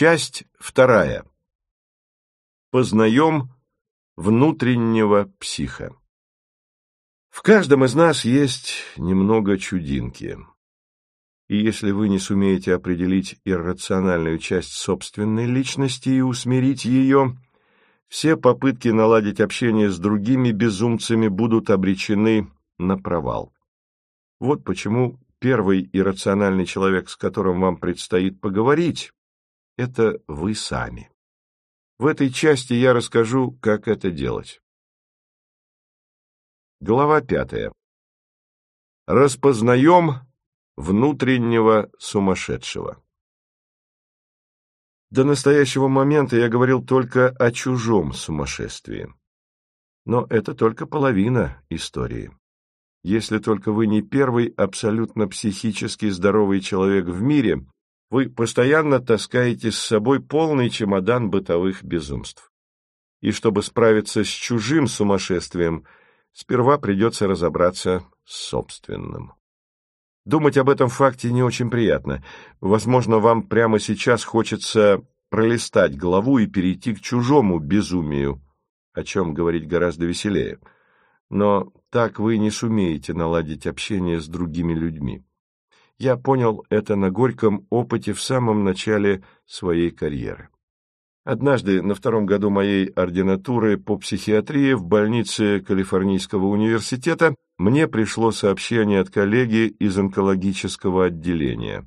Часть вторая. Познаем внутреннего психа. В каждом из нас есть немного чудинки. И если вы не сумеете определить иррациональную часть собственной личности и усмирить ее, все попытки наладить общение с другими безумцами будут обречены на провал. Вот почему первый иррациональный человек, с которым вам предстоит поговорить, это вы сами. В этой части я расскажу, как это делать. Глава пятая. Распознаем внутреннего сумасшедшего. До настоящего момента я говорил только о чужом сумасшествии. Но это только половина истории. Если только вы не первый абсолютно психически здоровый человек в мире, вы постоянно таскаете с собой полный чемодан бытовых безумств. И чтобы справиться с чужим сумасшествием, сперва придется разобраться с собственным. Думать об этом факте не очень приятно. Возможно, вам прямо сейчас хочется пролистать главу и перейти к чужому безумию, о чем говорить гораздо веселее. Но так вы не сумеете наладить общение с другими людьми. Я понял это на горьком опыте в самом начале своей карьеры. Однажды, на втором году моей ординатуры по психиатрии в больнице Калифорнийского университета, мне пришло сообщение от коллеги из онкологического отделения.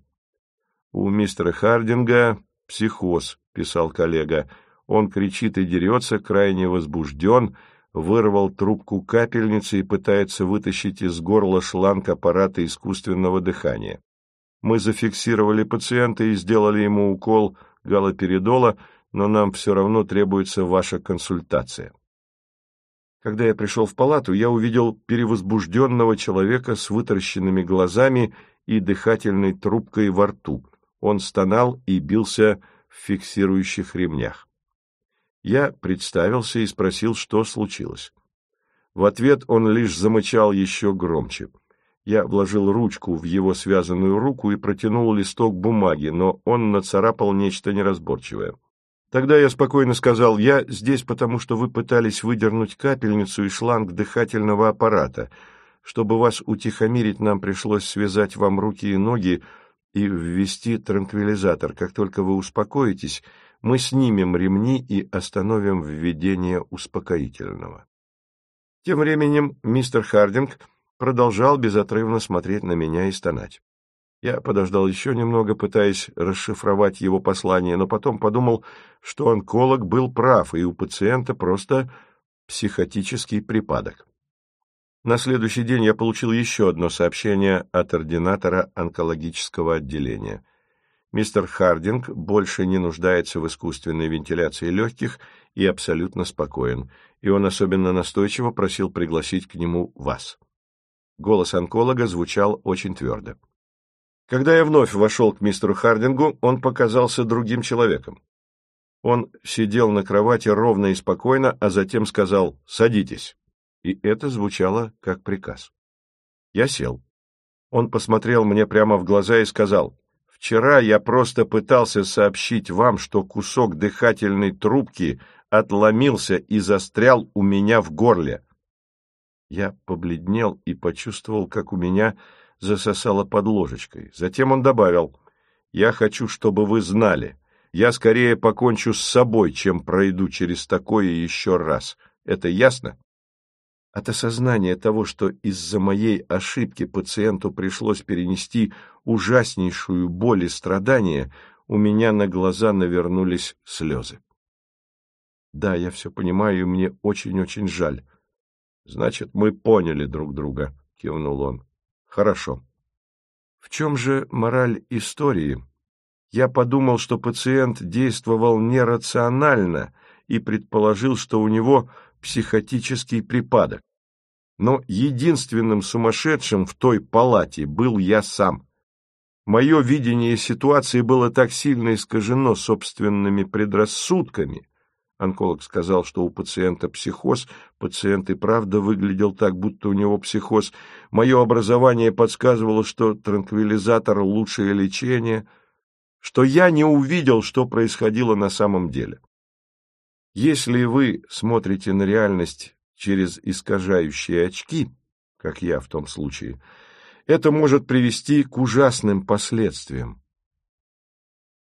«У мистера Хардинга психоз», — писал коллега. «Он кричит и дерется, крайне возбужден, вырвал трубку капельницы и пытается вытащить из горла шланг аппарата искусственного дыхания. Мы зафиксировали пациента и сделали ему укол галоперидола, но нам все равно требуется ваша консультация. Когда я пришел в палату, я увидел перевозбужденного человека с вытаращенными глазами и дыхательной трубкой во рту. Он стонал и бился в фиксирующих ремнях. Я представился и спросил, что случилось. В ответ он лишь замычал еще громче. Я вложил ручку в его связанную руку и протянул листок бумаги, но он нацарапал нечто неразборчивое. Тогда я спокойно сказал, я здесь потому, что вы пытались выдернуть капельницу и шланг дыхательного аппарата. Чтобы вас утихомирить, нам пришлось связать вам руки и ноги и ввести транквилизатор. Как только вы успокоитесь, мы снимем ремни и остановим введение успокоительного. Тем временем мистер Хардинг продолжал безотрывно смотреть на меня и стонать. Я подождал еще немного, пытаясь расшифровать его послание, но потом подумал, что онколог был прав, и у пациента просто психотический припадок. На следующий день я получил еще одно сообщение от ординатора онкологического отделения. Мистер Хардинг больше не нуждается в искусственной вентиляции легких и абсолютно спокоен, и он особенно настойчиво просил пригласить к нему вас. Голос онколога звучал очень твердо. Когда я вновь вошел к мистеру Хардингу, он показался другим человеком. Он сидел на кровати ровно и спокойно, а затем сказал «садитесь». И это звучало как приказ. Я сел. Он посмотрел мне прямо в глаза и сказал Вчера я просто пытался сообщить вам, что кусок дыхательной трубки отломился и застрял у меня в горле. Я побледнел и почувствовал, как у меня засосало под ложечкой. Затем он добавил, «Я хочу, чтобы вы знали, я скорее покончу с собой, чем пройду через такое еще раз. Это ясно?» От осознания того, что из-за моей ошибки пациенту пришлось перенести ужаснейшую боль и страдания, у меня на глаза навернулись слезы. Да, я все понимаю, и мне очень-очень жаль. Значит, мы поняли друг друга, кивнул он. Хорошо. В чем же мораль истории? Я подумал, что пациент действовал нерационально и предположил, что у него психотический припадок. Но единственным сумасшедшим в той палате был я сам. Мое видение ситуации было так сильно искажено собственными предрассудками. Онколог сказал, что у пациента психоз, пациент и правда выглядел так, будто у него психоз. Мое образование подсказывало, что транквилизатор – лучшее лечение. что я не увидел, что происходило на самом деле. Если вы смотрите на реальность через искажающие очки, как я в том случае, это может привести к ужасным последствиям.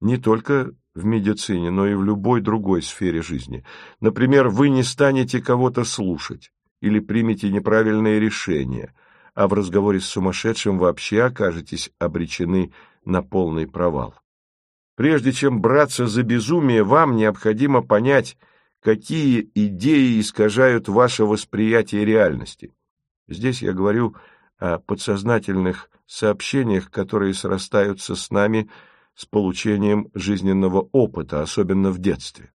Не только в медицине, но и в любой другой сфере жизни. Например, вы не станете кого-то слушать или примете неправильное решение, а в разговоре с сумасшедшим вообще окажетесь обречены на полный провал. Прежде чем браться за безумие, вам необходимо понять, какие идеи искажают ваше восприятие реальности. Здесь я говорю о подсознательных сообщениях, которые срастаются с нами с получением жизненного опыта, особенно в детстве.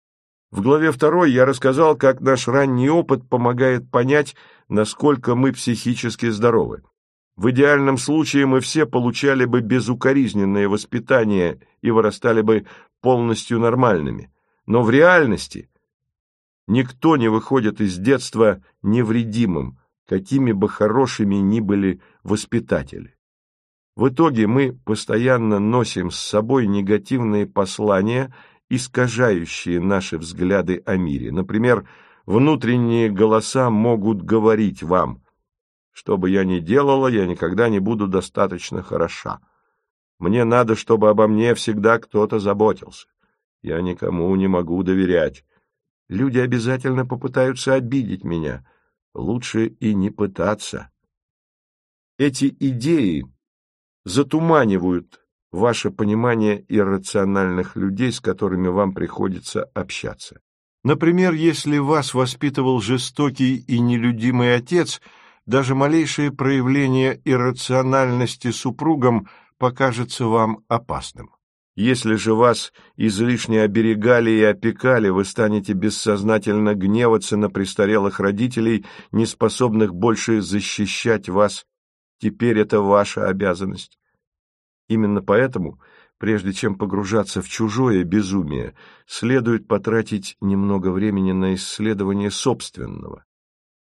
В главе второй я рассказал, как наш ранний опыт помогает понять, насколько мы психически здоровы. В идеальном случае мы все получали бы безукоризненное воспитание и вырастали бы полностью нормальными. Но в реальности никто не выходит из детства невредимым, какими бы хорошими ни были воспитатели. В итоге мы постоянно носим с собой негативные послания, искажающие наши взгляды о мире. Например, внутренние голоса могут говорить вам «Что бы я ни делала, я никогда не буду достаточно хороша. Мне надо, чтобы обо мне всегда кто-то заботился. Я никому не могу доверять. Люди обязательно попытаются обидеть меня. Лучше и не пытаться». Эти идеи затуманивают ваше понимание иррациональных людей, с которыми вам приходится общаться. Например, если вас воспитывал жестокий и нелюдимый отец, даже малейшее проявление иррациональности супругам покажется вам опасным. Если же вас излишне оберегали и опекали, вы станете бессознательно гневаться на престарелых родителей, не способных больше защищать вас Теперь это ваша обязанность. Именно поэтому, прежде чем погружаться в чужое безумие, следует потратить немного времени на исследование собственного.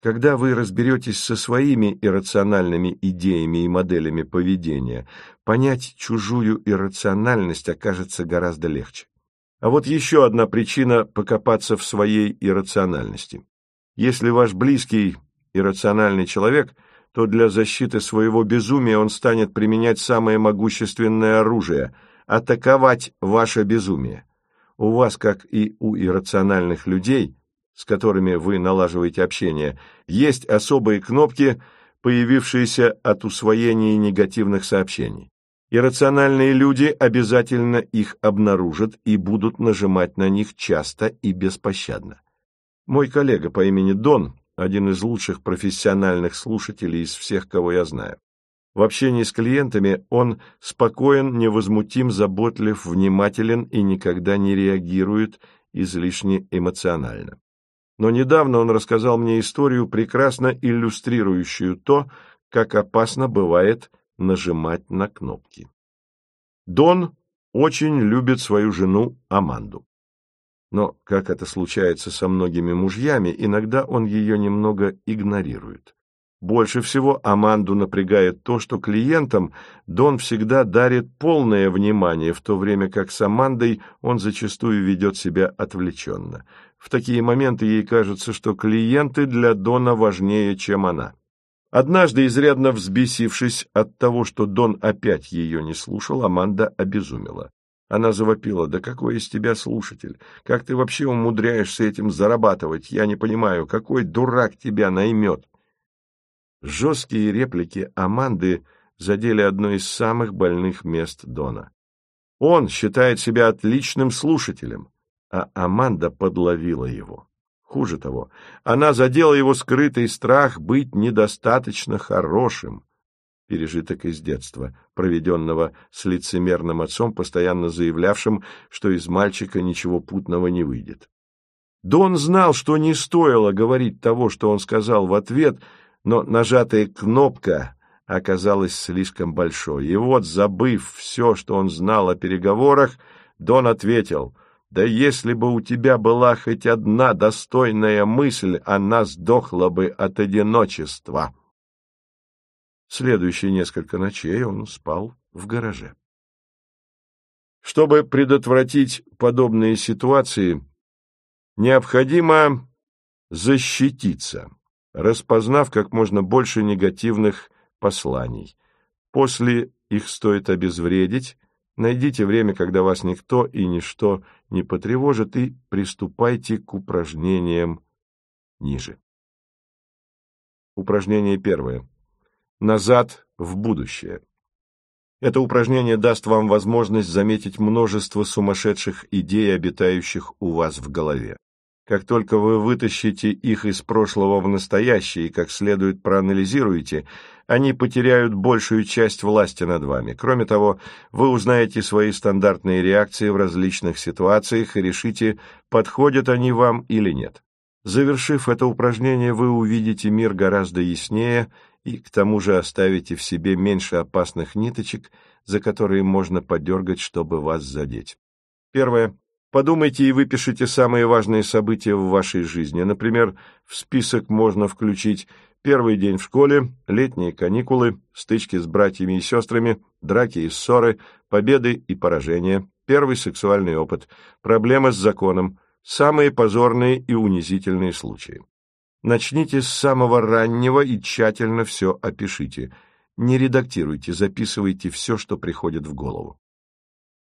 Когда вы разберетесь со своими иррациональными идеями и моделями поведения, понять чужую иррациональность окажется гораздо легче. А вот еще одна причина покопаться в своей иррациональности. Если ваш близкий иррациональный человек – то для защиты своего безумия он станет применять самое могущественное оружие – атаковать ваше безумие. У вас, как и у иррациональных людей, с которыми вы налаживаете общение, есть особые кнопки, появившиеся от усвоения негативных сообщений. Иррациональные люди обязательно их обнаружат и будут нажимать на них часто и беспощадно. Мой коллега по имени Дон один из лучших профессиональных слушателей из всех, кого я знаю. В общении с клиентами он спокоен, невозмутим, заботлив, внимателен и никогда не реагирует излишне эмоционально. Но недавно он рассказал мне историю, прекрасно иллюстрирующую то, как опасно бывает нажимать на кнопки. Дон очень любит свою жену Аманду. Но, как это случается со многими мужьями, иногда он ее немного игнорирует. Больше всего Аманду напрягает то, что клиентам Дон всегда дарит полное внимание, в то время как с Амандой он зачастую ведет себя отвлеченно. В такие моменты ей кажется, что клиенты для Дона важнее, чем она. Однажды, изрядно взбесившись от того, что Дон опять ее не слушал, Аманда обезумела. Она завопила, да какой из тебя слушатель? Как ты вообще умудряешься этим зарабатывать? Я не понимаю, какой дурак тебя наймет? Жесткие реплики Аманды задели одно из самых больных мест Дона. Он считает себя отличным слушателем, а Аманда подловила его. Хуже того, она задела его скрытый страх быть недостаточно хорошим пережиток из детства, проведенного с лицемерным отцом, постоянно заявлявшим, что из мальчика ничего путного не выйдет. Дон знал, что не стоило говорить того, что он сказал в ответ, но нажатая кнопка оказалась слишком большой. И вот, забыв все, что он знал о переговорах, Дон ответил, «Да если бы у тебя была хоть одна достойная мысль, она сдохла бы от одиночества». Следующие несколько ночей он спал в гараже. Чтобы предотвратить подобные ситуации, необходимо защититься, распознав как можно больше негативных посланий. После их стоит обезвредить, найдите время, когда вас никто и ничто не потревожит, и приступайте к упражнениям ниже. Упражнение первое. Назад в будущее. Это упражнение даст вам возможность заметить множество сумасшедших идей, обитающих у вас в голове. Как только вы вытащите их из прошлого в настоящее и как следует проанализируете, они потеряют большую часть власти над вами. Кроме того, вы узнаете свои стандартные реакции в различных ситуациях и решите, подходят они вам или нет. Завершив это упражнение, вы увидите мир гораздо яснее и к тому же оставите в себе меньше опасных ниточек, за которые можно подергать, чтобы вас задеть. Первое. Подумайте и выпишите самые важные события в вашей жизни. Например, в список можно включить первый день в школе, летние каникулы, стычки с братьями и сестрами, драки и ссоры, победы и поражения, первый сексуальный опыт, проблемы с законом, самые позорные и унизительные случаи. Начните с самого раннего и тщательно все опишите. Не редактируйте, записывайте все, что приходит в голову.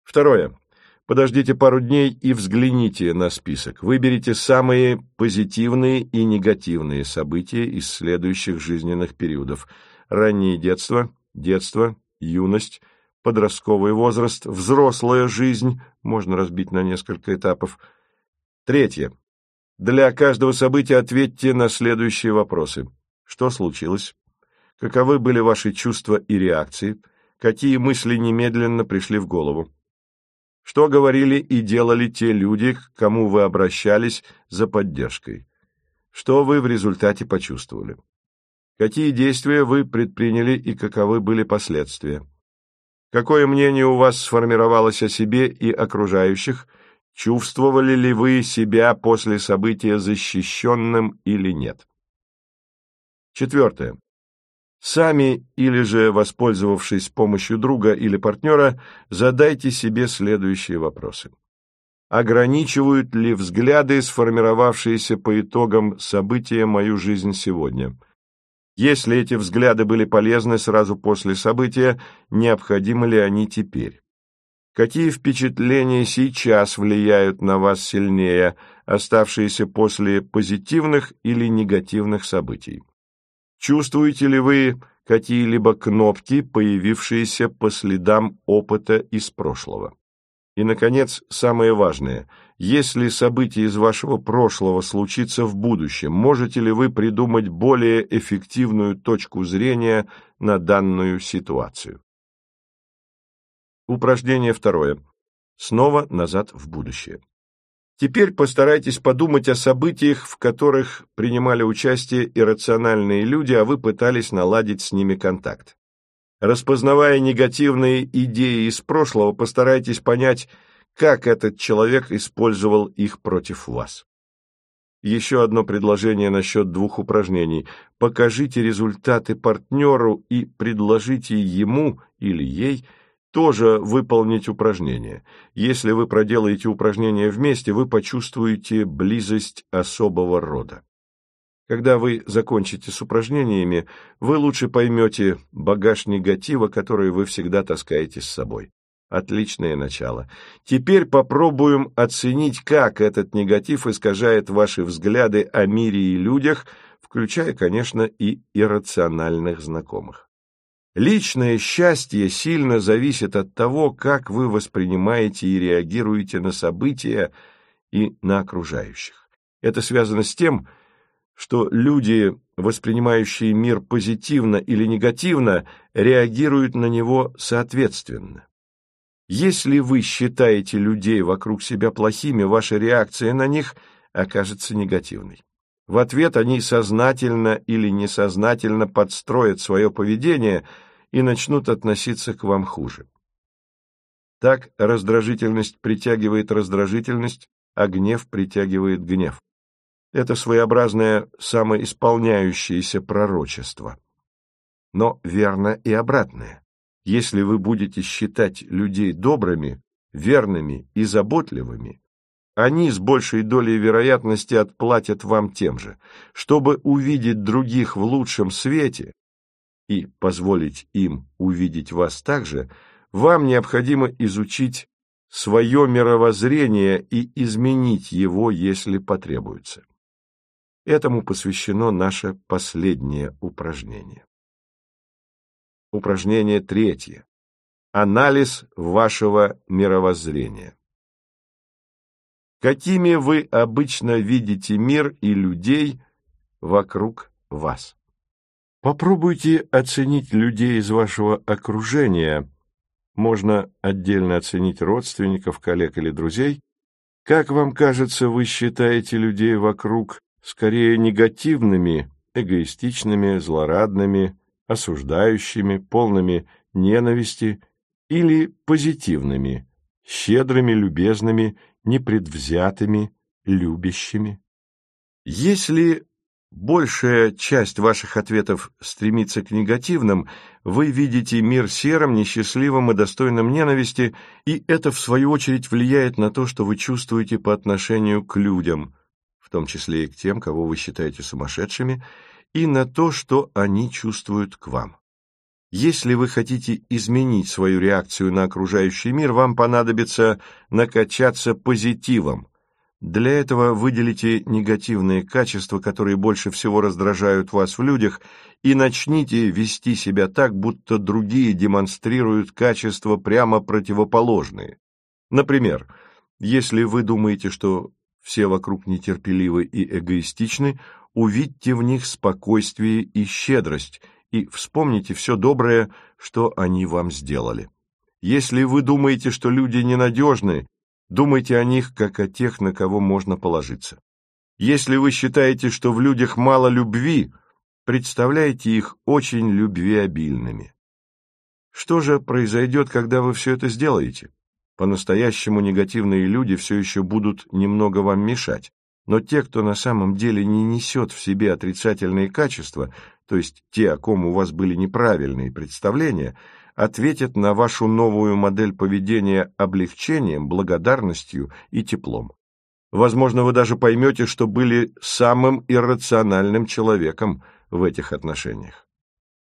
Второе. Подождите пару дней и взгляните на список. Выберите самые позитивные и негативные события из следующих жизненных периодов. Раннее детство, детство, юность, подростковый возраст, взрослая жизнь, можно разбить на несколько этапов. Третье. Для каждого события ответьте на следующие вопросы. Что случилось? Каковы были ваши чувства и реакции? Какие мысли немедленно пришли в голову? Что говорили и делали те люди, к кому вы обращались за поддержкой? Что вы в результате почувствовали? Какие действия вы предприняли и каковы были последствия? Какое мнение у вас сформировалось о себе и окружающих – Чувствовали ли вы себя после события защищенным или нет? Четвертое. Сами или же, воспользовавшись помощью друга или партнера, задайте себе следующие вопросы. Ограничивают ли взгляды, сформировавшиеся по итогам события мою жизнь сегодня? Если эти взгляды были полезны сразу после события, необходимы ли они теперь? Какие впечатления сейчас влияют на вас сильнее, оставшиеся после позитивных или негативных событий? Чувствуете ли вы какие-либо кнопки, появившиеся по следам опыта из прошлого? И, наконец, самое важное. Если событие из вашего прошлого случится в будущем, можете ли вы придумать более эффективную точку зрения на данную ситуацию? Упражнение второе. Снова назад в будущее. Теперь постарайтесь подумать о событиях, в которых принимали участие иррациональные люди, а вы пытались наладить с ними контакт. Распознавая негативные идеи из прошлого, постарайтесь понять, как этот человек использовал их против вас. Еще одно предложение насчет двух упражнений. Покажите результаты партнеру и предложите ему или ей – тоже выполнить упражнение. Если вы проделаете упражнение вместе, вы почувствуете близость особого рода. Когда вы закончите с упражнениями, вы лучше поймете багаж негатива, который вы всегда таскаете с собой. Отличное начало. Теперь попробуем оценить, как этот негатив искажает ваши взгляды о мире и людях, включая, конечно, и иррациональных знакомых. Личное счастье сильно зависит от того, как вы воспринимаете и реагируете на события и на окружающих. Это связано с тем, что люди, воспринимающие мир позитивно или негативно, реагируют на него соответственно. Если вы считаете людей вокруг себя плохими, ваша реакция на них окажется негативной. В ответ они сознательно или несознательно подстроят свое поведение и начнут относиться к вам хуже. Так раздражительность притягивает раздражительность, а гнев притягивает гнев. Это своеобразное самоисполняющееся пророчество. Но верно и обратное. Если вы будете считать людей добрыми, верными и заботливыми, они с большей долей вероятности отплатят вам тем же. Чтобы увидеть других в лучшем свете и позволить им увидеть вас также, вам необходимо изучить свое мировоззрение и изменить его, если потребуется. Этому посвящено наше последнее упражнение. Упражнение третье. Анализ вашего мировоззрения. Какими вы обычно видите мир и людей вокруг вас? Попробуйте оценить людей из вашего окружения, можно отдельно оценить родственников, коллег или друзей. Как вам кажется, вы считаете людей вокруг скорее негативными, эгоистичными, злорадными, осуждающими, полными ненависти или позитивными, щедрыми, любезными, непредвзятыми, любящими? Если большая часть ваших ответов стремится к негативным, вы видите мир серым, несчастливым и достойным ненависти, и это, в свою очередь, влияет на то, что вы чувствуете по отношению к людям, в том числе и к тем, кого вы считаете сумасшедшими, и на то, что они чувствуют к вам. Если вы хотите изменить свою реакцию на окружающий мир, вам понадобится накачаться позитивом, для этого выделите негативные качества, которые больше всего раздражают вас в людях, и начните вести себя так, будто другие демонстрируют качества прямо противоположные. Например, если вы думаете, что все вокруг нетерпеливы и эгоистичны, увидьте в них спокойствие и щедрость, и вспомните все доброе, что они вам сделали. Если вы думаете, что люди ненадежны, Думайте о них, как о тех, на кого можно положиться. Если вы считаете, что в людях мало любви, представляйте их очень любвеобильными. Что же произойдет, когда вы все это сделаете? По-настоящему негативные люди все еще будут немного вам мешать, но те, кто на самом деле не несет в себе отрицательные качества, то есть те, о ком у вас были неправильные представления, ответят на вашу новую модель поведения облегчением, благодарностью и теплом. Возможно, вы даже поймете, что были самым иррациональным человеком в этих отношениях.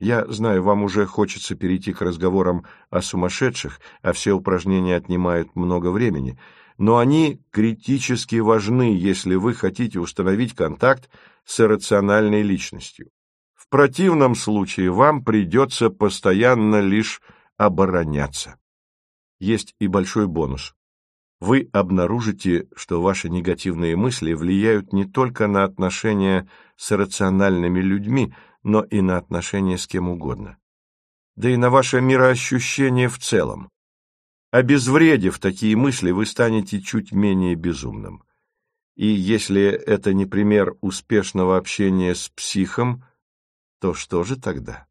Я знаю, вам уже хочется перейти к разговорам о сумасшедших, а все упражнения отнимают много времени, но они критически важны, если вы хотите установить контакт с иррациональной личностью. В противном случае вам придется постоянно лишь обороняться. Есть и большой бонус. Вы обнаружите, что ваши негативные мысли влияют не только на отношения с рациональными людьми, но и на отношения с кем угодно. Да и на ваше мироощущение в целом. Обезвредив такие мысли, вы станете чуть менее безумным. И если это не пример успешного общения с психом, то что же тогда?